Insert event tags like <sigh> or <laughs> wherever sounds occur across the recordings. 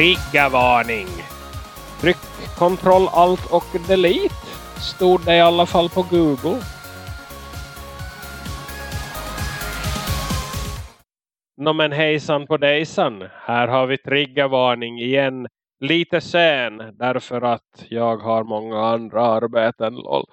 triggervarning. Tryck Ctrl Alt och Delete stod det i alla fall på Google. Nå men hejsan på dejsan. Här har vi triggervarning igen. Lite sen därför att jag har många andra arbeten. Lol.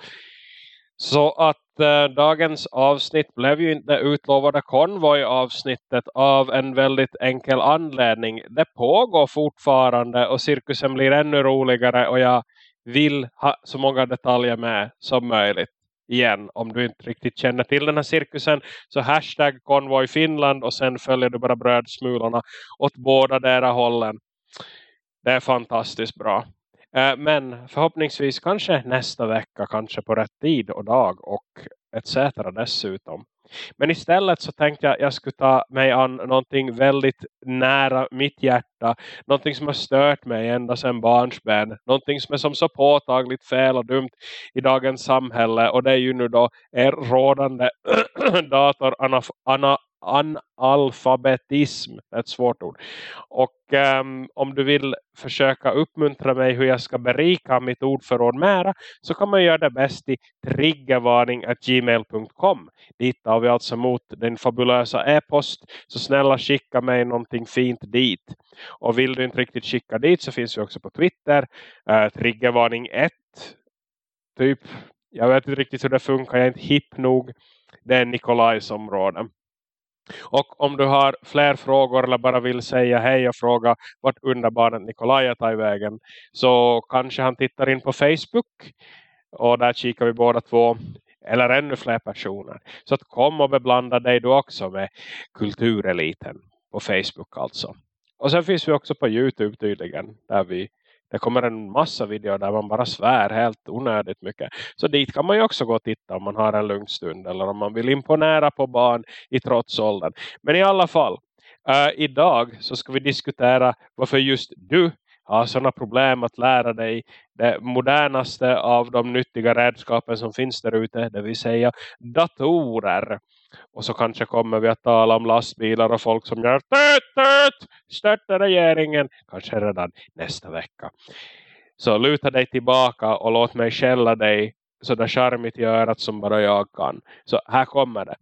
Så att Eh, dagens avsnitt blev ju inte utlovade konvoj-avsnittet av en väldigt enkel anledning. Det pågår fortfarande och cirkusen blir ännu roligare och jag vill ha så många detaljer med som möjligt. Igen, om du inte riktigt känner till den här cirkusen så hashtag konvoj Finland och sen följer du bara brödsmulorna åt båda deras hållen. Det är fantastiskt bra. Eh, men förhoppningsvis kanske nästa vecka, kanske på rätt tid och dag och etc. dessutom. Men istället så tänkte jag jag skulle ta mig an någonting väldigt nära mitt hjärta. Någonting som har stört mig ända sedan barnsben. Någonting som är som så påtagligt fel och dumt i dagens samhälle. Och det är ju nu då er rådande <clears throat> dator analfabetism. Är ett svårt ord. Och um, om du vill försöka uppmuntra mig hur jag ska berika mitt ordförråd mera så kan man göra det bäst i triggervarning.gmail.com. Dit har vi alltså mot den fabulösa e-post. Så snälla skicka mig någonting fint dit. Och vill du inte riktigt skicka dit så finns vi också på Twitter. Uh, triggervarning 1. Typ. Jag vet inte riktigt hur det funkar. Jag är inte hipp nog. Det är Nikolajs område. Och om du har fler frågor eller bara vill säga hej och fråga vart underbarnet Nikolaj tar i vägen så kanske han tittar in på Facebook och där kikar vi båda två eller ännu fler personer. Så att kom och beblanda dig du också med kultureliten på Facebook alltså. Och sen finns vi också på Youtube tydligen där vi det kommer en massa videor där man bara svär helt onödigt mycket. Så dit kan man ju också gå och titta om man har en lugn stund. Eller om man vill imponera på barn i trotsåldern. Men i alla fall. Uh, idag så ska vi diskutera varför just du har sådana problem att lära dig det modernaste av de nyttiga redskapen som finns där ute. Det vill säga datorer. Och så kanske kommer vi att tala om lastbilar och folk som gör töt, töt, störtar regeringen. Kanske redan nästa vecka. Så luta dig tillbaka och låt mig skälla dig sådär charmigt i örat som bara jag kan. Så här kommer det.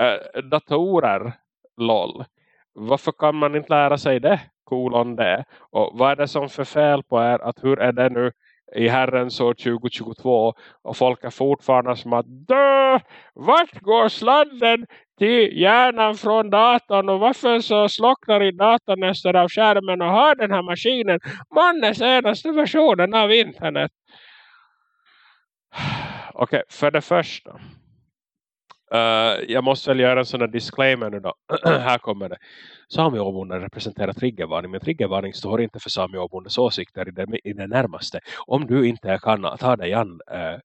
Uh, datorer, lol. Varför kan man inte lära sig det? Kolon det. Och vad är det som för fel på er? Att hur är det nu i herrens år 2022 och folk är fortfarande som att dö, vart går sladden till hjärnan från datorn? Och varför så slocknar i datorn nästan av skärmen och har den här maskinen? Mannen senaste versionen av internet. <sighs> Okej, okay, för det första. Uh, jag måste väl göra en sån här disclaimer nu då. <clears throat> här kommer det. Sami Åbonden representerar triggervarning. Men triggervarning står inte för Sami Åbondens åsikter i det, i det närmaste. Om du inte kan ta dig an uh,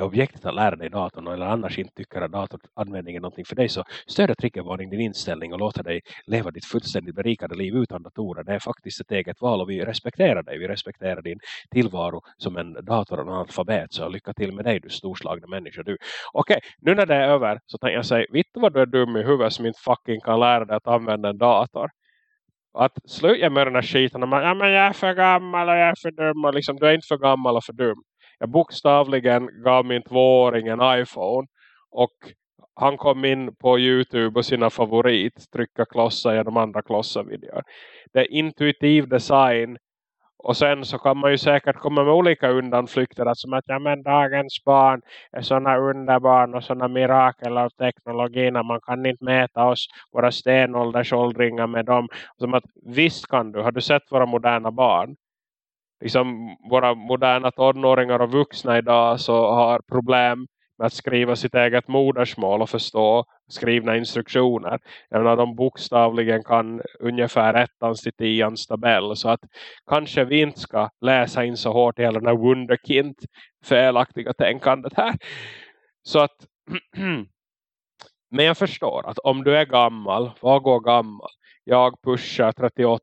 objektet att lära dig datorn eller annars inte tycker att datoranvändning är någonting för dig så stöder triggervarning din inställning och låter dig leva ditt fullständigt berikade liv utan datorer. Det är faktiskt ett eget val och vi respekterar dig. Vi respekterar din tillvaro som en dator och en alfabet. Så lycka till med dig du storslagna människa du. Okej, nu när det är över så tänker jag säga, vet du vad du är dum i huvudet som inte fucking kan lära dig att använda en dator? att sluta med den här skiten och man, ja men jag är för gammal och jag är för dum och liksom, du är inte för gammal och för dum jag bokstavligen gav min tvååring en iPhone och han kom in på Youtube och sina favorit trycka klossa genom andra klossar-videor. Det är intuitiv design och sen så kan man ju säkert komma med olika undanflykter. Alltså Som att ja men dagens barn är sådana underbarn och sådana mirakel av teknologin man kan inte mäta oss, våra stenåldersåldringar med dem. Som att visst kan du, har du sett våra moderna barn? Liksom våra moderna tonåringar och vuxna idag så har problem med att skriva sitt eget modersmål och förstå skrivna instruktioner. Även om de bokstavligen kan ungefär ettans till tians tabell. Så att kanske vi inte ska läsa in så hårt i hela den här wunderkind felaktiga tänkandet här. Så att <clears throat> men jag förstår att om du är gammal, vad går gammal? Jag pushar 38.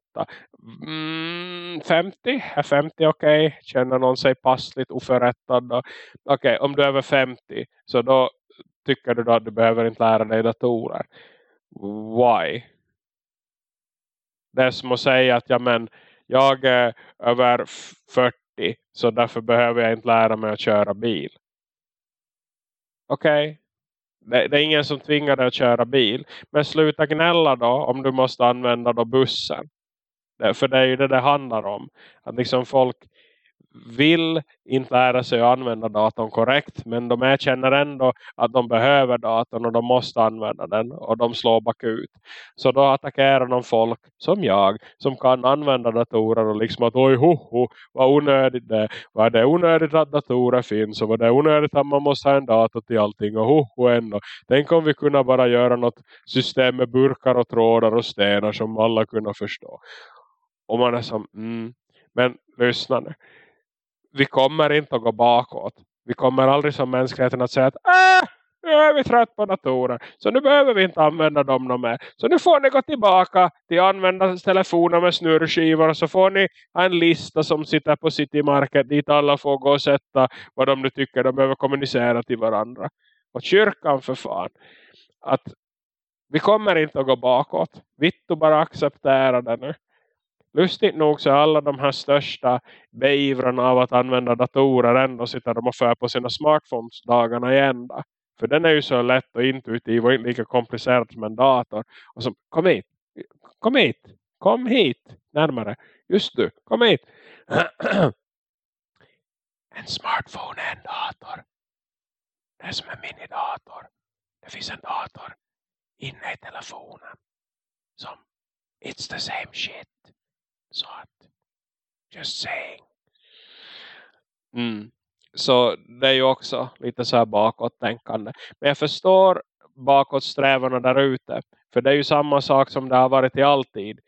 Mm, 50? Är 50 okej? Okay? Känner någon sig passligt oförrättad? Okej, okay, om du är över 50 så då tycker du då att du behöver inte lära dig datorer. Why? Det är som att säga att ja, men, jag är över 40 så därför behöver jag inte lära mig att köra bil. Okej. Okay. Det, det, är ingen som tvingar dig att köra bil. Men sluta gnälla då om du måste använda då bussen. Eh, för det är ju det det handlar om. Att liksom folk vill inte lära sig att använda datorn korrekt. Men de erkänner ändå att de behöver datorn och de måste använda den. Och de slår bakut. Så då attackerar de folk som jag. Som kan använda datorer och liksom att oj ho, ho vad onödigt det är. Vad det onödigt att datorer finns. Och vad det är onödigt att man måste ha en dator till allting. Och ho, ho ändå. Tänk om vi kunde bara göra något system med burkar och trådar och stenar som alla kunde förstå. Och man är som, mm. Men lyssna nu vi kommer inte att gå bakåt. Vi kommer aldrig som mänskligheten att säga att äh, nu är vi trött på datorer. Så nu behöver vi inte använda dem någon mer. Så nu får ni gå tillbaka till använda telefoner med snurrskivor. Och så får ni ha en lista som sitter på City Market. Dit alla får gå och sätta vad de nu tycker de behöver kommunicera till varandra. Och kyrkan för fan. Att vi kommer inte att gå bakåt. Vittu bara acceptera det nu. Lustigt nog så är alla de här största beivrarna av att använda datorer ändå sitter de och för på sina smartphones dagarna i ända. För den är ju så lätt och intuitiv och inte lika komplicerad som en dator. Och så, kom hit, kom hit, kom hit, närmare. Just du, kom hit. <clears throat> en smartphone är en dator. Det är som en minidator. Det finns en dator inne i telefonen. Som, it's the same shit. Så att, just saying. Mm. Så det är ju också lite så här bakåttänkande. Men jag förstår bakåtsträvarna där ute. För det är ju samma sak som det har varit i alltid.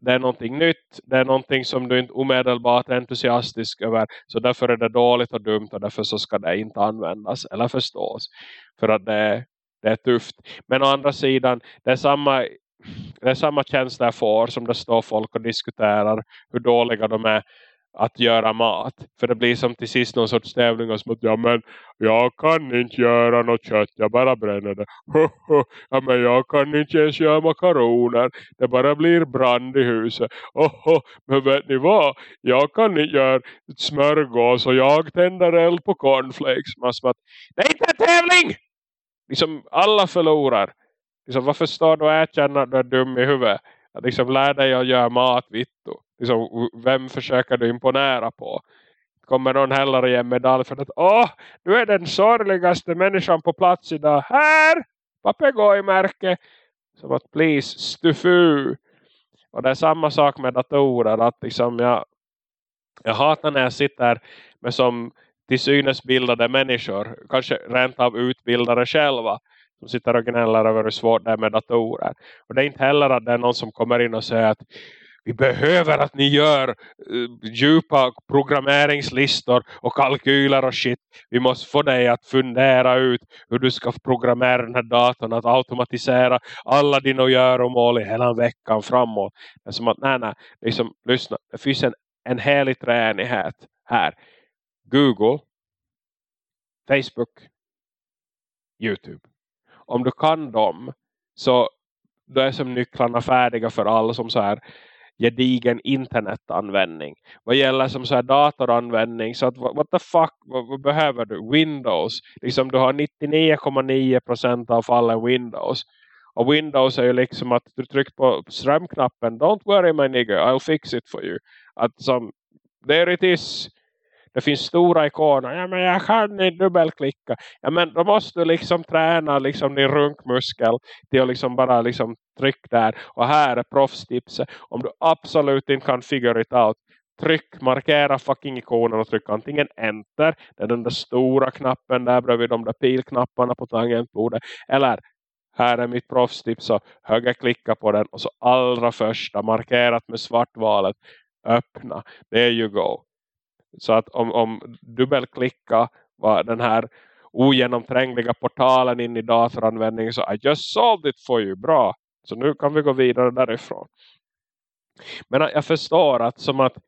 Det är någonting nytt. Det är någonting som du inte omedelbart är entusiastisk över. Så därför är det dåligt och dumt. Och därför så ska det inte användas. Eller förstås. För att det, det är tufft. Men å andra sidan. Det är samma det är samma känsla jag får som det står folk och diskuterar hur dåliga de är att göra mat. För det blir som till sist någon sorts tävling och som att ja men jag kan inte göra något kött, jag bara bränner det. <laughs> ja men jag kan inte ens göra makaroner, det bara blir brand i huset. Oh, <laughs> men vet ni vad? Jag kan inte göra smörgås och jag tänder eld på cornflakes. Man att, det är inte en tävling! Liksom alla förlorar. Liksom, varför står du och erkänner att du är dum i huvudet? Att liksom lär dig att göra mat, vittu. Liksom, vem försöker du imponera på? Kommer någon heller ge en medalj för att åh, du är den sorgligaste människan på plats idag. Här! Papegojmärke. Som att please, stufu. Och det är samma sak med datorer. Att liksom jag, jag hatar när jag sitter med som till synes bildade människor. Kanske rent av utbildare själva som sitter och gnäller över hur svårt det är med datorer. Och det är inte heller att det är någon som kommer in och säger att vi behöver att ni gör uh, djupa programmeringslistor och kalkyler och shit. Vi måste få dig att fundera ut hur du ska programmera den här datorn. Att automatisera alla dina göromål i hela veckan framåt. Det är som att, nej nej, liksom, lyssna. Det finns en, en helig tränighet här. Google, Facebook, Youtube om du kan dem så då är som nycklarna färdiga för alla som så här gedigen internetanvändning. Vad gäller som så här datoranvändning så att what the fuck, vad, vad behöver du? Windows. Liksom du har 99,9% av fallen Windows. Och Windows är ju liksom att du trycker på strömknappen. Don't worry my nigger, I'll fix it for you. Att som, there it is det finns stora ikoner. Ja men jag kan inte dubbelklicka. Ja men då måste du liksom träna liksom din runkmuskel till att liksom bara liksom tryck där. Och här är proffstipset. Om du absolut inte kan figure it out. Tryck, markera fucking ikonen och tryck antingen enter. Det är den där stora knappen där bredvid de där pilknapparna på tangentbordet. Eller här är mitt proffstips så högerklicka på den och så allra första markerat med svartvalet öppna. There you go. Så att om, om dubbelklicka var den här ogenomträngliga portalen in i datoranvändning så I just solved it for you. Bra. Så nu kan vi gå vidare därifrån. Men jag förstår att som att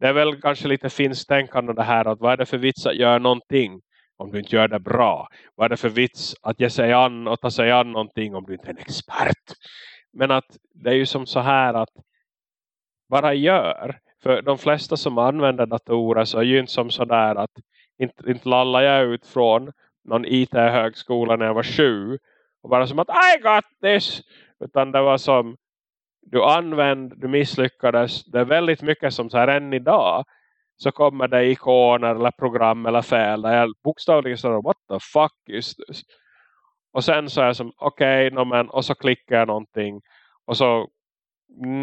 det är väl kanske lite finstänkande det här att vad är det för vits att göra någonting om du inte gör det bra? Vad är det för vits att ge sig an och ta sig an någonting om du inte är en expert? Men att det är ju som så här att bara gör. För de flesta som använder datorer så är ju inte som sådär att inte, inte lallar jag ut från någon IT-högskola när jag var sju. Och bara som att I got this! Utan det var som du använde, du misslyckades. Det är väldigt mycket som så här än idag. Så kommer det ikoner eller program eller fel. Där jag bokstavligen säger what the fuck is this? Och sen så är jag som okej, okay, no, och så klickar jag någonting. Och så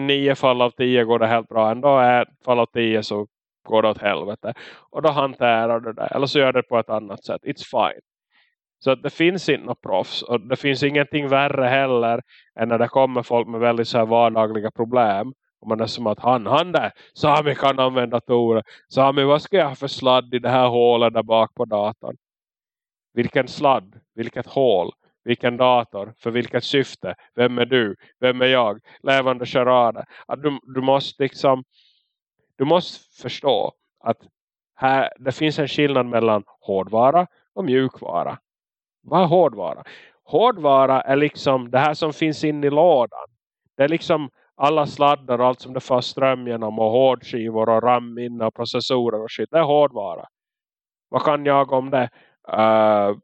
nio fall av tio går det helt bra. Ändå är fall av tio så går det åt helvete. Och då hanterar du det. Eller så gör det på ett annat sätt. It's fine. Så det finns inte något proffs. Och det finns ingenting värre heller. Än när det kommer folk med väldigt så här vardagliga problem. Och man är som att han, han där. Sami kan använda datorer. Sami vad ska jag ha för sladd i det här hålet där bak på datorn? Vilken sladd? Vilket hål? Vilken dator? För vilket syfte? Vem är du? Vem är jag? Levande charader. Att du, du måste liksom du måste förstå att här, det finns en skillnad mellan hårdvara och mjukvara. Vad är hårdvara? Hårdvara är liksom det här som finns in i lådan. Det är liksom alla sladdar och allt som det får ström genom och hårdskivor och RAM och processorer och shit. Det är hårdvara. Vad kan jag om det? Uh,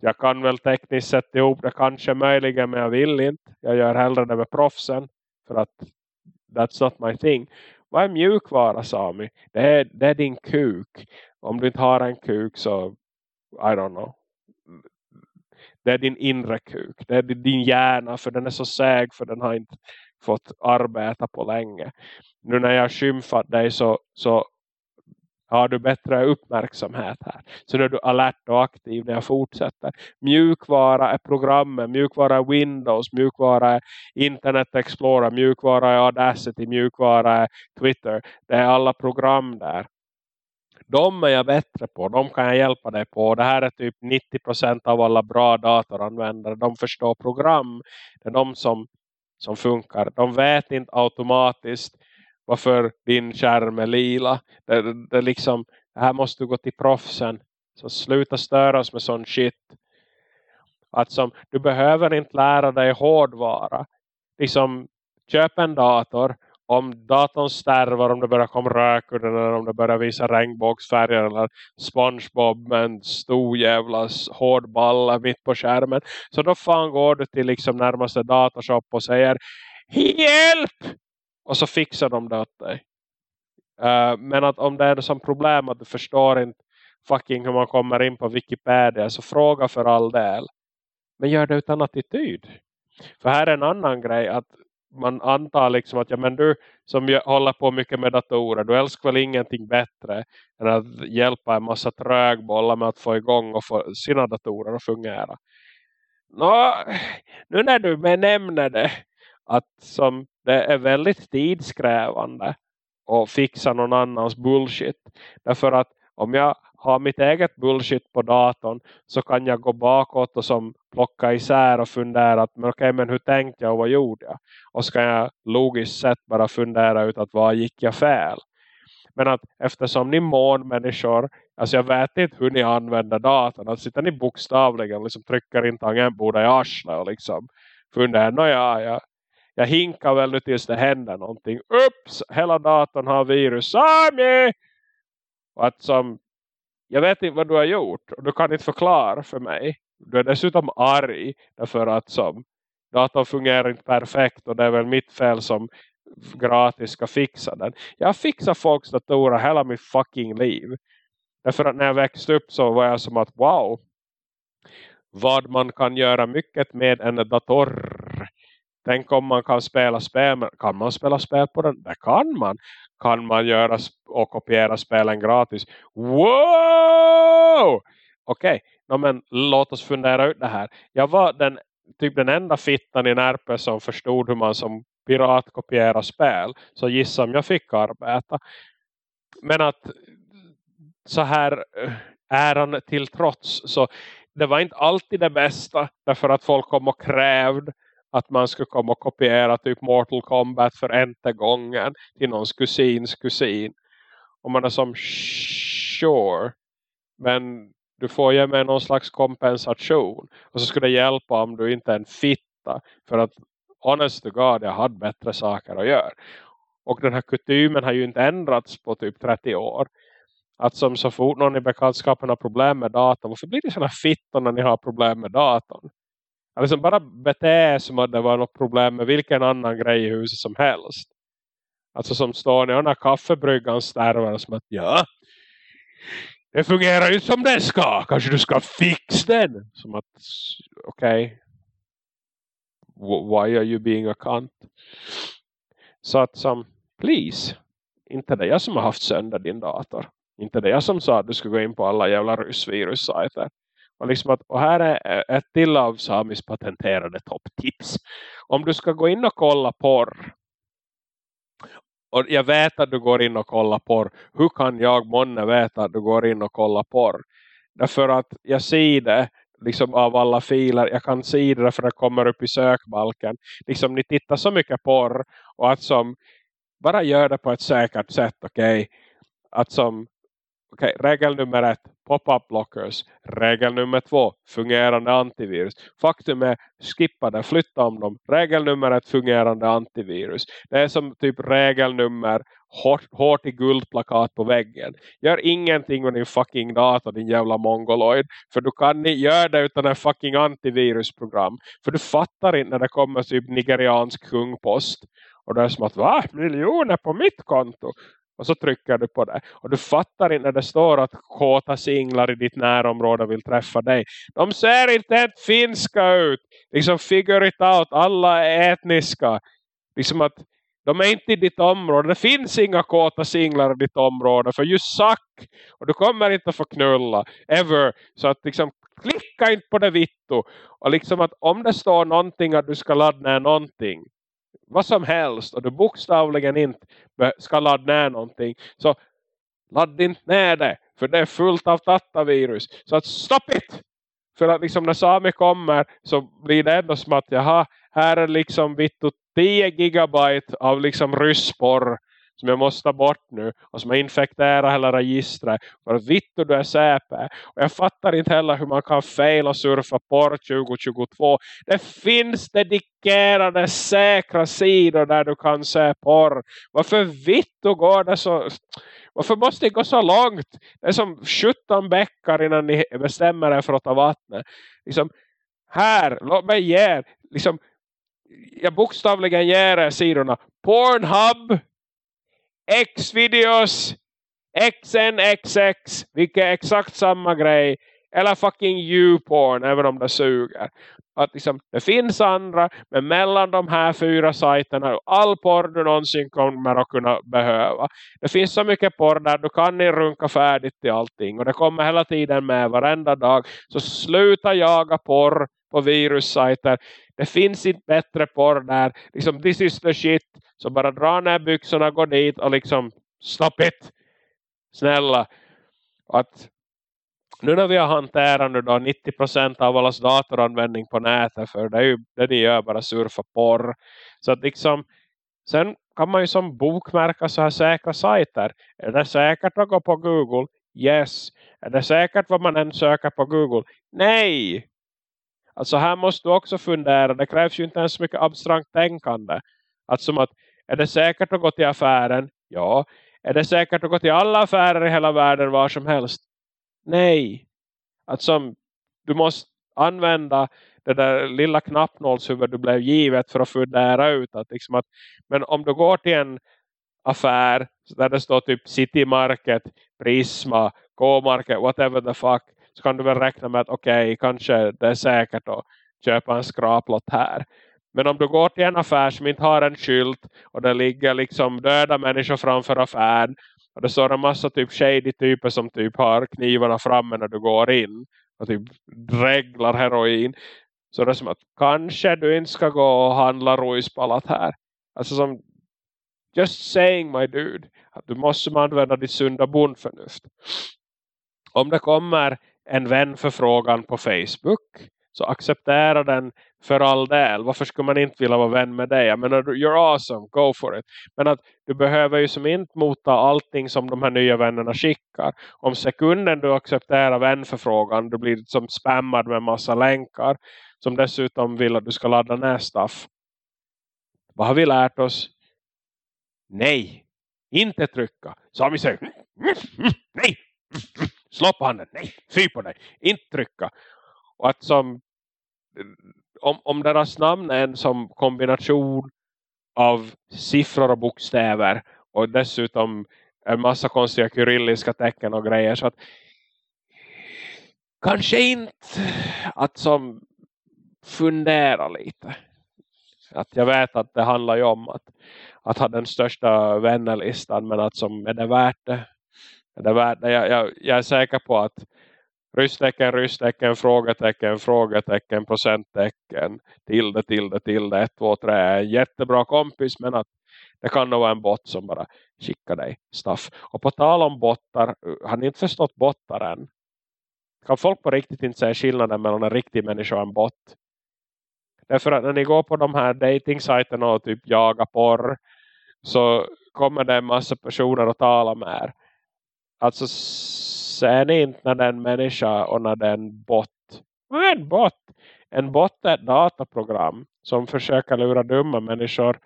jag kan väl tekniskt sätta ihop det kanske möjligen men jag vill inte. Jag gör hellre det med proffsen för att that's not my thing. Vad är mjukvara Sami? Det är, det är din kuk. Om du inte har en kuk så I don't know. Det är din inre kuk. Det är din hjärna för den är så säg för den har inte fått arbeta på länge. Nu när jag skymfat dig så, så har du bättre uppmärksamhet här. Så nu är du alert och aktiv när jag fortsätter. Mjukvara är programmen, mjukvara är Windows, mjukvara är Internet Explorer, mjukvara är Audacity, mjukvara är Twitter. Det är alla program där. De är jag bättre på, de kan jag hjälpa dig på. Det här är typ 90% av alla bra datoranvändare. De förstår program. Det är de som, som funkar. De vet inte automatiskt varför din skärm är lila. Det, det, liksom, här måste du gå till proffsen. Så sluta störa oss med sån shit. Att som, du behöver inte lära dig hårdvara. Liksom, köp en dator. Om datorn stärvar, om det börjar komma rök ur den, eller om det börjar visa regnbågsfärger eller Spongebob med en stor jävla hård balla mitt på skärmen. Så då fan går du till liksom närmaste datorshop och säger Hjälp! Och så fixar de det åt dig. Uh, men att om det är som problem att du förstår inte fucking hur man kommer in på Wikipedia så fråga för all del. Men gör det utan attityd. För här är en annan grej att man antar liksom att ja men du som håller på mycket med datorer du älskar väl ingenting bättre än att hjälpa en massa trögbollar med att få igång och få sina datorer att fungera. Nå, nu när du benämner det att som det är väldigt tidskrävande att fixa någon annans bullshit. Därför att om jag har mitt eget bullshit på datorn så kan jag gå bakåt och som plocka isär och fundera att men okej men hur tänkte jag och vad gjorde jag? Och så kan jag logiskt sett bara fundera ut att vad gick jag fel? Men att eftersom ni månmänniskor, alltså jag vet inte hur ni använder datorn, att sitter ni bokstavligen och liksom trycker in tangentbordet i arslet och liksom funderar, ja, jag jag hinkar väl nu tills det händer någonting. Ups! Hela datorn har virus. Sami! Och att som, jag vet inte vad du har gjort. Och du kan inte förklara för mig. Du är dessutom arg. Därför att som, datorn fungerar inte perfekt. Och det är väl mitt fel som gratis ska fixa den. Jag har fixat folks datorer hela mitt fucking liv. Därför att när jag växte upp så var jag som att wow. Vad man kan göra mycket med en dator Tänk om man kan spela spel. Kan man spela spel på den? Det kan man. Kan man göra och kopiera spelen gratis? Wow! Okej, okay. no, men låt oss fundera ut det här. Jag var den, typ den enda fittan i Närpe som förstod hur man som pirat kopierar spel. Så gissa om jag fick arbeta. Men att så här eh, äran till trots så det var inte alltid det bästa därför att folk kom och krävde att man skulle komma och kopiera typ Mortal Kombat för ente gången till någons kusins kusin. Och man är som sure. Men du får ge mig någon slags kompensation. Och så skulle det hjälpa om du inte är en fitta. För att honest to God, jag hade bättre saker att göra. Och den här kutymen har ju inte ändrats på typ 30 år. Att som så fort någon i bekantskapen har problem med datorn. Varför blir det sådana fittor när ni har problem med datorn? Alltså bara bete som att det var något problem med vilken annan grej i huset som helst. Alltså som står och när kaffebryggan stärvar som att ja, det fungerar ju som det ska. Kanske du ska fixa den. Som att, okej. Okay. Why are you being a cunt? Så att som, please. Inte det jag som har haft sönder din dator. Inte det jag som sa att du ska gå in på alla jävla ryssvirus-sajter. Och, liksom att, och här är ett till av Samis patenterade topptips. Om du ska gå in och kolla porr. Och jag vet att du går in och kollar porr. Hur kan jag månne veta att du går in och kollar porr? Därför att jag ser det liksom av alla filer. Jag kan se det för det kommer upp i sökbalken. Liksom ni tittar så mycket porr. Och att som bara gör det på ett säkert sätt. Okej. Okay? Att som okay, regel nummer ett, pop-up blockers. Regel nummer två, fungerande antivirus. Faktum är, skippa det, flytta om dem. Regel nummer ett, fungerande antivirus. Det är som typ regel nummer hårt, hårt i guldplakat på väggen. Gör ingenting med din fucking data, din jävla mongoloid. För du kan inte göra det utan en fucking antivirusprogram. För du fattar inte när det kommer typ nigeriansk kungpost. Och det är som att, va? Miljoner på mitt konto? Och så trycker du på det. Och du fattar inte när det står att kåta singlar i ditt närområde vill träffa dig. De ser inte helt finska ut. Liksom figure it out. Alla är etniska. Liksom att de är inte i ditt område. Det finns inga kåta singlar i ditt område. För you suck. Och du kommer inte att få knulla. Ever. Så att liksom klicka inte på det vitto. Och liksom att om det står någonting att du ska ladda ner någonting vad som helst och du bokstavligen inte ska ladda ner någonting. Så ladda inte ner det för det är fullt av tattavirus så att stopp it! För att liksom när Sami kommer så blir det ändå som att jaha, här är liksom vittu 10 gigabyte av liksom ryssporr som jag måste ta bort nu och som har infekterat hela registret för att vittu du är säpe. Och jag fattar inte heller hur man kan fejla och surfa porr 2022 det finns dedikerade säkra sidor där du kan se porr. Varför vittu går det så varför måste det gå så långt? Det är som 17 bäckar innan ni bestämmer er för att ta vattnet. Liksom här, låt mig ge liksom jag bokstavligen ger er sidorna. Pornhub! X-videos, XNXX, vilket är exakt samma grej. Eller fucking YouPorn, även om det suger. Att liksom, det finns andra, men mellan de här fyra sajterna all porr du någonsin kommer att kunna behöva. Det finns så mycket porr där du kan inte runka färdigt till allting. Och det kommer hela tiden med varenda dag. Så sluta jaga porr på virussajter. Det finns inte bättre porr där. Liksom, this is the shit. Så bara dra ner byxorna, gå dit och liksom stop it. Snälla. Att nu när vi har hanterat nu då 90% av allas datoranvändning på nätet. För det är ju det ni gör, bara surfa porr. Så att liksom, sen kan man ju som bokmärka så här säkra sajter. Är det säkert att gå på Google? Yes. Är det säkert vad man än söker på Google? Nej! Alltså här måste du också fundera. Det krävs ju inte ens så mycket abstrakt tänkande. Att som att, är det säkert att gå till affären? Ja. Är det säkert att gå till alla affärer i hela världen var som helst? Nej. Att som, du måste använda det där lilla knappnålshuvud du blev givet för att fundera ut. Att liksom att, men om du går till en affär där det står typ City Market, Prisma, K-Market, whatever the fuck så kan du väl räkna med att okej, okay, kanske det är säkert att köpa en skraplott här. Men om du går till en affär som inte har en skylt och det ligger liksom döda människor framför affären och det står en massa typ shady typer som typ har knivarna framme när du går in och typ reglar heroin. Så det är som att kanske du inte ska gå och handla rojspallat här. Alltså som just saying my dude att du måste använda ditt sunda bondförnuft. Om det kommer en vänförfrågan på Facebook så acceptera den för all del. Varför skulle man inte vilja vara vän med dig? Jag menar, you're awesome, go for it. Men att du behöver ju som inte motta allting som de här nya vännerna skickar. Om sekunden du accepterar vänförfrågan, du blir som spammad med massa länkar. Som dessutom vill att du ska ladda ner stuff. Vad har vi lärt oss? nej, inte trycka. Sami säger, nej, slå på handen, nej, fy på dig, inte trycka. Och att som, om, om deras namn är en som kombination av siffror och bokstäver och dessutom en massa konstiga kyrilliska tecken och grejer så att kanske inte att som fundera lite. Att jag vet att det handlar ju om att, att ha den största vännerlistan men att som är det värt det? Är det värt det? Jag, jag, jag är säker på att rysstecken, rysstecken, frågetecken, frågetecken, procenttecken, tilde, tilde, tilde, 1, 2, 3 är en jättebra kompis men att det kan nog vara en bot som bara skickar dig stuff. Och på tal om bottar, har ni inte förstått bottar än? Kan folk på riktigt inte säga skillnaden mellan en riktig människa och en bot? Därför att när ni går på de här dating-sajterna och typ jagar porr så kommer det en massa personer att tala med er. Alltså ser ni inte när det är en människa och när det är en bot? Vad är en bot? En bot är ett dataprogram som försöker lura dumma människor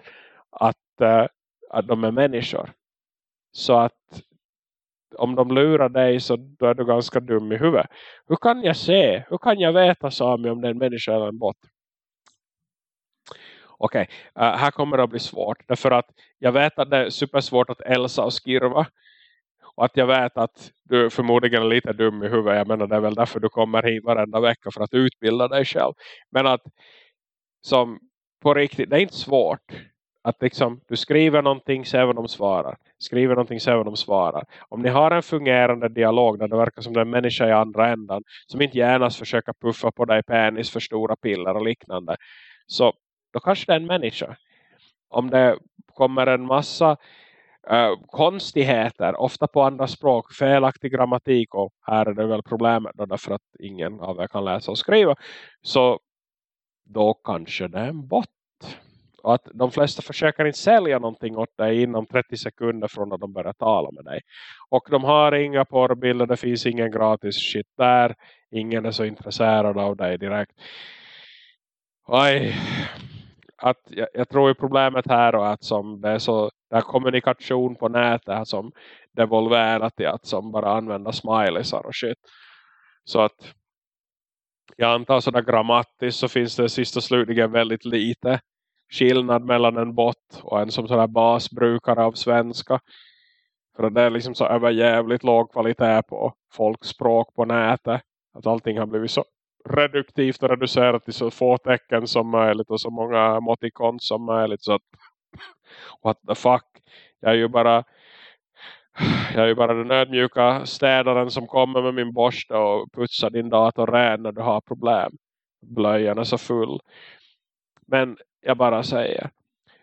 att, uh, att de är människor. Så att om de lurar dig så då är du ganska dum i huvudet. Hur kan jag se? Hur kan jag veta Sami om det är en människa eller en bot? Okej, okay. uh, här kommer det att bli svårt. Därför att jag vet att det är supersvårt att Elsa och skirva. Och att jag vet att du förmodligen är lite dum i huvudet. Jag menar det är väl därför du kommer hit varenda vecka för att utbilda dig själv. Men att som på riktigt, det är inte svårt. Att liksom, du skriver någonting, ser vad de svarar. Skriver någonting, ser vad de svarar. Om ni har en fungerande dialog där det verkar som det är en människa i andra ändan. Som inte gärna försöker puffa på dig penis för stora piller och liknande. Så då kanske det är en människa. Om det kommer en massa uh, konstigheter, ofta på andra språk, felaktig grammatik och här är det väl problemet då därför att ingen av er kan läsa och skriva. Så då kanske det är en bot. Och att de flesta försöker inte sälja någonting åt dig inom 30 sekunder från att de börjar tala med dig. Och de har inga porrbilder, det finns ingen gratis shit där. Ingen är så intresserad av dig direkt. Oj, att jag, jag tror ju problemet här är att som det är så där kommunikation på nätet som devolverat i att som bara använda smileysar och shit. Så att jag antar sådär grammatiskt så finns det sist och slutligen väldigt lite skillnad mellan en bot och en som sådär basbrukare av svenska. För det är liksom så överjävligt låg kvalitet på folkspråk på nätet. Att allting har blivit så reduktivt och reducerat till så få tecken som möjligt och så många emoticons som möjligt så att what the fuck jag är ju bara jag är ju bara den ödmjuka städaren som kommer med min borste och putsar din dator ren när du har problem. Blöjan är så full. Men jag bara säger.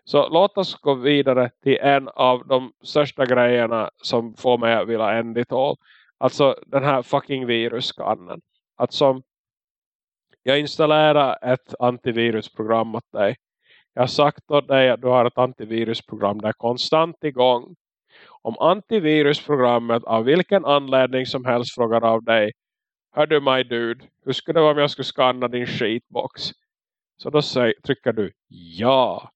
Så låt oss gå vidare till en av de största grejerna som får mig att vilja end it all. Alltså den här fucking virusskannen. Att som jag installerar ett antivirusprogram åt dig. Jag har sagt åt dig att du har ett antivirusprogram där konstant igång. Om antivirusprogrammet av vilken anledning som helst frågar av dig. Hör du my dude, hur skulle det vara om jag skulle skanna din shitbox? Så då säger, trycker du ja.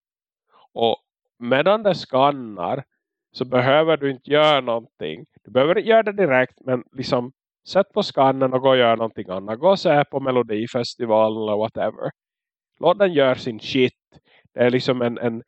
Och medan det skannar så behöver du inte göra någonting. Du behöver inte göra det direkt men liksom Sätt på skannen och gå och gör någonting annat. Gå och se på Melodifestivalen eller whatever. Låt den göra sin shit. Det är liksom en, en,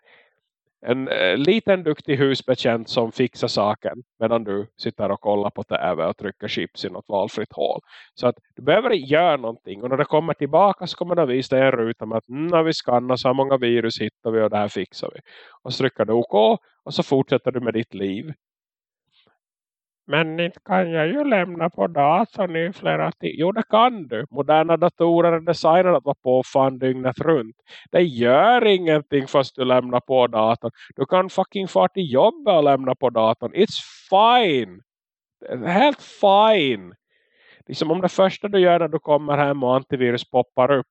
en, eh, liten duktig husbekänt som fixar saken. Medan du sitter och kollar på tv och trycker chips i något valfritt hål. Så att du behöver göra någonting. Och när det kommer tillbaka så kommer det visa dig en ruta med att mm, när vi skannar så här många virus hittar vi och det här fixar vi. Och så trycker du OK och så fortsätter du med ditt liv. Men inte kan jag ju lämna på datorn i flera timmar. Jo, det kan du. Moderna datorer är designade att vara på fan dygnet runt. Det gör ingenting fast du lämnar på datorn. Du kan fucking få till jobbet och lämna på datorn. It's fine. Helt fine. Liksom om det första du gör när du kommer hem och antivirus poppar upp.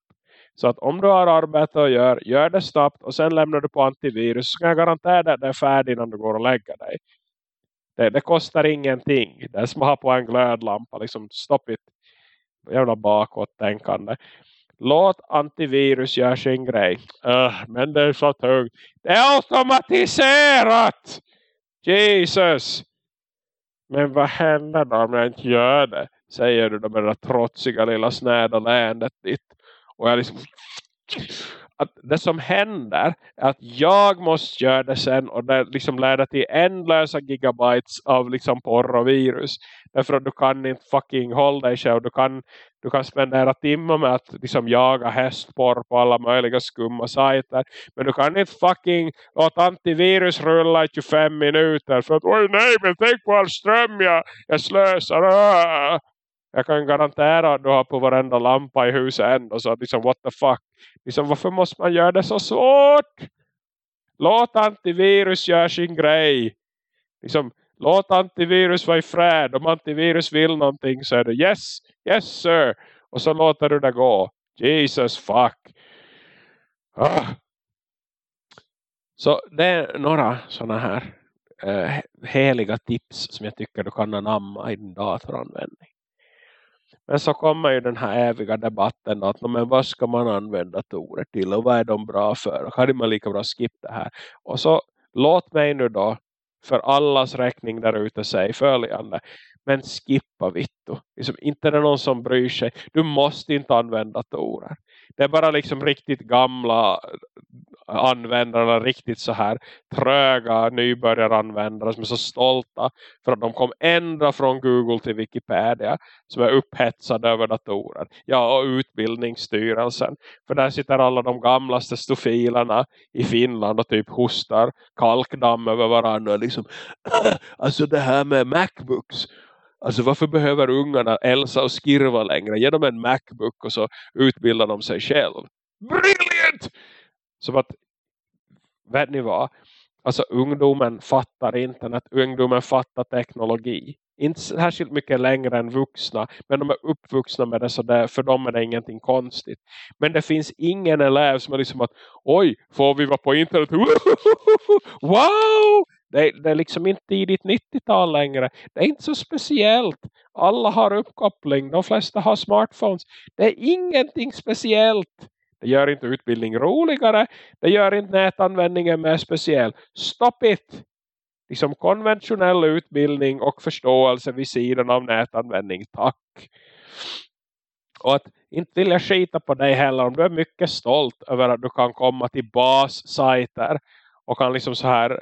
Så att om du har arbete och gör, gör det snabbt och sen lämnar du på antivirus så kan jag garantera dig att det är färdigt innan du går och lägger dig. Det, det, kostar ingenting. Det är som att ha på en glödlampa. Liksom, stopp it. Jävla bakåt tänkande. Låt antivirus göra sin grej. Uh, men det är så tungt. Det är automatiserat! Jesus! Men vad händer då om jag inte gör det? Säger du då med det där trotsiga lilla snäda leendet ditt. Och jag liksom att det som händer är att jag måste göra det sen och det liksom leder till ändlösa gigabytes av liksom porr och virus. Därför att du kan inte fucking hålla dig själv. Du kan, du kan spendera timmar med att liksom jaga hästporr på alla möjliga skumma sajter. Men du kan inte fucking låta antivirus rulla i 25 minuter. För att oj nej men tänk på all ström jag, jag slösar. Ah. Jag kan garantera att du har på varenda lampa i huset ändå. Så liksom what the fuck. Liksom, varför måste man göra det så svårt? Låt antivirus göra sin grej. Liksom, låt antivirus vara i fred. Om antivirus vill någonting så är det yes, yes sir. Och så låter du det gå. Jesus fuck. Ah. Så det är några sådana här eh, heliga tips som jag tycker du kan anamma i din datoranvändning. Men så kommer ju den här eviga debatten att men vad ska man använda datorer till och vad är de bra för? Och hade man lika bra skippa det här? Och så låt mig nu då för allas räkning där ute säga följande. Men skippa Vittu. Liksom, inte är det någon som bryr sig. Du måste inte använda datorer. Det är bara liksom riktigt gamla användarna riktigt så här tröga nybörjaranvändare som är så stolta för att de kom ända från Google till Wikipedia som är upphetsade över datorer. Ja, och utbildningsstyrelsen. För där sitter alla de gamlaste stofilerna i Finland och typ hostar kalkdamm över varandra. Liksom, <clears throat> alltså det här med Macbooks Alltså varför behöver ungarna Elsa och Skirva längre? Ge dem en Macbook och så utbildar de sig själv. Brilliant! Som att, vet ni vad? Alltså ungdomen fattar internet, ungdomen fattar teknologi. Inte särskilt mycket längre än vuxna. Men de är uppvuxna med det så där, för dem är det ingenting konstigt. Men det finns ingen elev som är liksom att oj, får vi vara på internet? <laughs> Wow! Det, det är liksom inte tidigt 90-tal längre. Det är inte så speciellt. Alla har uppkoppling. De flesta har smartphones. Det är ingenting speciellt. Det gör inte utbildning roligare. Det gör inte nätanvändningen mer speciell. Stop it! Liksom konventionell utbildning och förståelse vid sidan av nätanvändning. Tack! Och att inte vill jag skita på dig heller om du är mycket stolt över att du kan komma till bassajter och kan liksom så här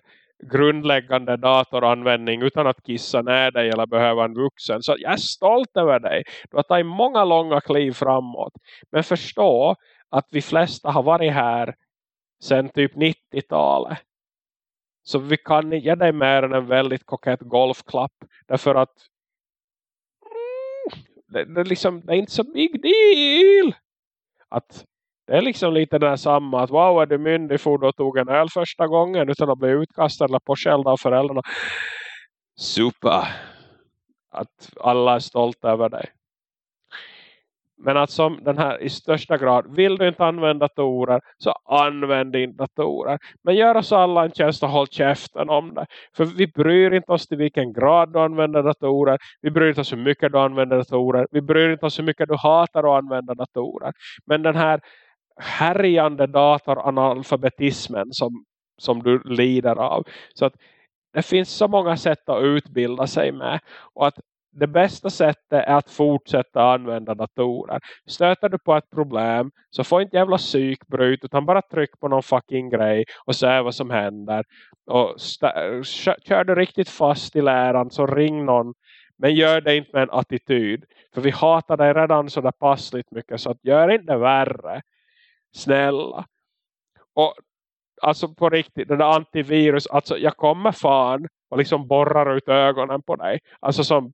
grundläggande datoranvändning utan att kissa ner dig eller behöva en vuxen. Så jag är stolt över dig. Du har tagit många långa kliv framåt. Men förstå att vi flesta har varit här sedan typ 90-talet. Så vi kan ge dig mer än en väldigt kokett golfklapp. Därför att mm, det, det, liksom, det är inte så big deal. Att det är liksom lite det samma att wow är du myndig för då tog en öl första gången utan att bli utkastad eller påskälld av föräldrarna. Super. Att alla är stolta över dig. Men att som den här i största grad, vill du inte använda datorer så använd inte datorer. Men gör oss alla en tjänst och håll käften om det. För vi bryr inte oss till vilken grad du använder datorer. Vi bryr inte oss hur mycket du använder datorer. Vi bryr inte oss hur mycket du hatar att använda datorer. Men den här härjande datoranalfabetismen som, som du lider av. Så att det finns så många sätt att utbilda sig med. Och att det bästa sättet är att fortsätta använda datorer. Stöter du på ett problem så får inte jävla psykbryt utan bara tryck på någon fucking grej och se vad som händer. Och kör du riktigt fast i läran så ring någon. Men gör det inte med en attityd. För vi hatar dig redan så där passligt mycket så att gör inte värre. Snälla. Och alltså på riktigt, den där antivirus, alltså jag kommer fan och liksom borrar ut ögonen på dig. Alltså som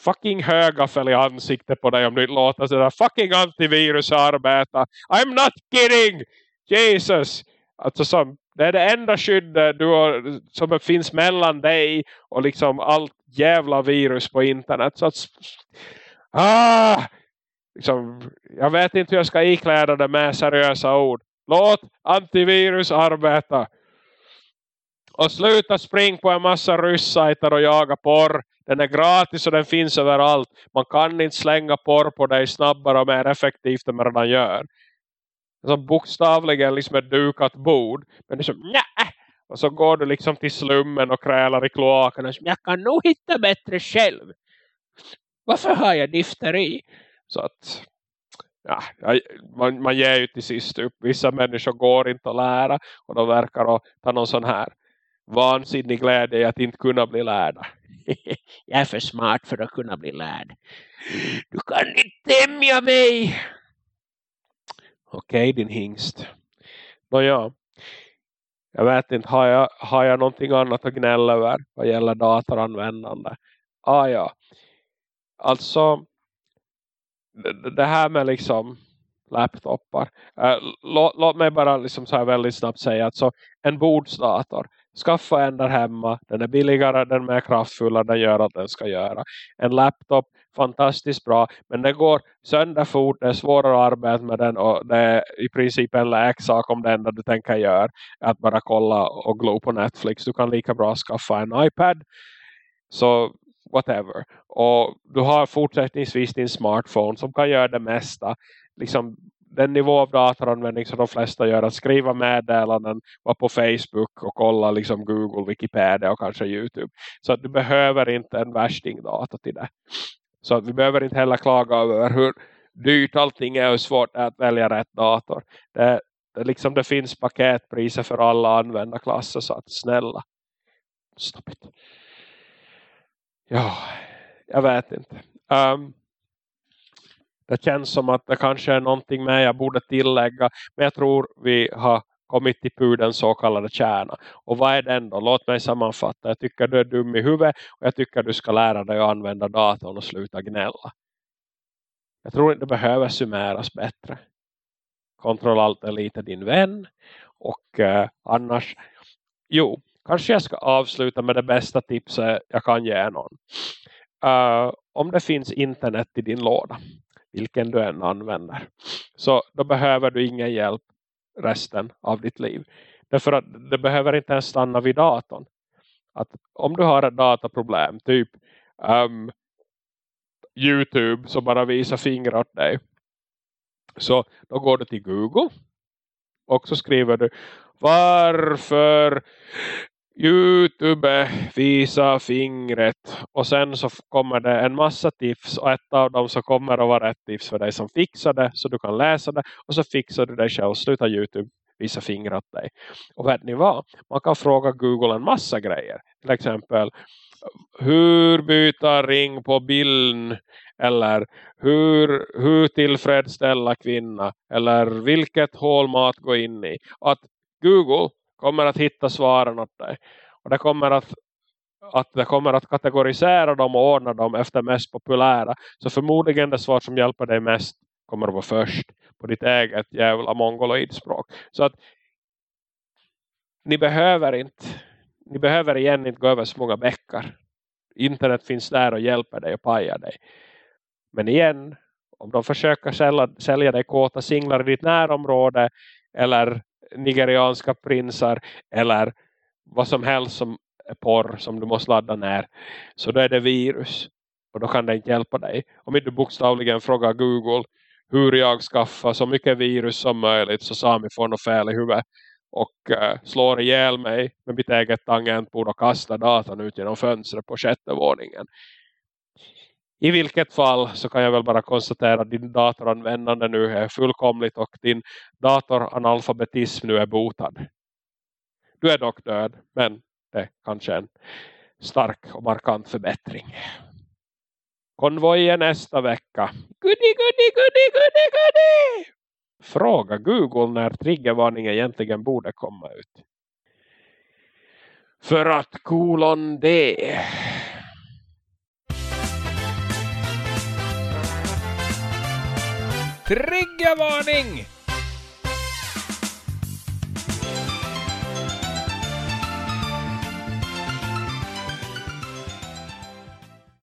fucking högaffel i ansiktet på dig om du inte låter sådär fucking antivirus arbeta. I'm not kidding! Jesus! Alltså som, det är det enda skyddet du har, som finns mellan dig och liksom allt jävla virus på internet. Så att, ah, liksom, jag vet inte hur jag ska ikläda det med seriösa ord. Låt antivirus arbeta. Och sluta spring på en massa ryssajter och jaga porr. Den är gratis och den finns överallt. Man kan inte slänga porr på dig snabbare och mer effektivt än man redan gör. Alltså bokstavligen liksom ett dukat bord. Men det är som, nej, Och så går du liksom till slummen och krälar i kloakerna. Jag kan nog hitta bättre själv. Varför har jag difteri? Så att ja, man, man ger ju till sist upp. Vissa människor går inte att lära. Och de verkar att ta någon sån här vansinnig glädje i att inte kunna bli lärda. <laughs> jag är för smart för att kunna bli lärd. Du kan inte tämja mig. Okej, okay, din hingst. Nåja. Jag vet inte, har jag, har jag någonting annat att gnälla över vad gäller datoranvändande? Ah ja. Alltså, det, här med liksom laptopar. Äh, låt, låt mig bara liksom så här väldigt snabbt säga att så en bordsdator skaffa en där hemma. Den är billigare, den är mer kraftfullare, den gör att den ska göra. En laptop, fantastiskt bra. Men det går sönder fort, det är svårare att arbeta med den och det är i princip en läksak om det enda du tänker göra. Att bara kolla och glo på Netflix. Du kan lika bra skaffa en iPad. Så whatever. Och du har fortsättningsvis din smartphone som kan göra det mesta. Liksom den nivå av datoranvändning som de flesta gör att skriva meddelanden, vara på Facebook och kolla liksom Google, Wikipedia och kanske Youtube. Så att du behöver inte en värstingdata till det. Så att vi behöver inte heller klaga över hur dyrt allting är och svårt att välja rätt dator. Det, det, liksom, det finns paketpriser för alla användarklasser så att snälla. Stopp it. Ja, jag vet inte. Um, det känns som att det kanske är någonting med jag borde tillägga. Men jag tror vi har kommit till pudens så kallade kärna. Och vad är den då? Låt mig sammanfatta. Jag tycker du är dum i huvudet. Och jag tycker du ska lära dig att använda datorn och sluta gnälla. Jag tror inte det behöver summeras bättre. Kontroll allt är lite din vän. Och eh, annars. Jo, kanske jag ska avsluta med det bästa tipset jag kan ge någon. Uh, om det finns internet i din låda vilken du än använder. Så då behöver du ingen hjälp resten av ditt liv. Därför att det behöver inte ens stanna vid datorn. Att om du har ett dataproblem, typ um, Youtube som bara visar fingrar åt dig. Så då går du till Google och så skriver du varför Youtube visa fingret och sen så kommer det en massa tips och ett av dem så kommer att vara ett tips för dig som fixar det så du kan läsa det och så fixar du dig själv och slutar Youtube visa fingret åt dig. Och vet ni vad? Man kan fråga Google en massa grejer. Till exempel hur byta ring på bilden eller hur, hur tillfredsställa kvinna eller vilket hål mat gå in i. Att Google kommer att hitta svaren åt dig. Och det kommer att, att det kommer att kategorisera dem och ordna dem efter mest populära. Så förmodligen det svar som hjälper dig mest kommer att vara först på ditt eget jävla mongoloidspråk. Så att ni behöver inte ni behöver igen inte gå över så många bäckar. Internet finns där och hjälper dig och pajar dig. Men igen, om de försöker sälja, sälja dig kåta singlar i ditt närområde eller nigerianska prinsar eller vad som helst som är porr som du måste ladda ner så då är det virus och då kan det inte hjälpa dig. Om inte du bokstavligen frågar Google hur jag skaffar så mycket virus som möjligt så Sami får något fel i huvudet och uh, slår ihjäl mig med mitt eget tangentbord och kastar datorn ut genom fönstret på sjätte våningen. I vilket fall så kan jag väl bara konstatera att din datoranvändande nu är fullkomligt och din datoranalfabetism nu är botad. Du är dock död men det är kanske en stark och markant förbättring. Konvojen nästa vecka. Goody, goody, goody, goody, goody! Fråga Google när triggervarningen egentligen borde komma ut. För att kolon D Triggervarning!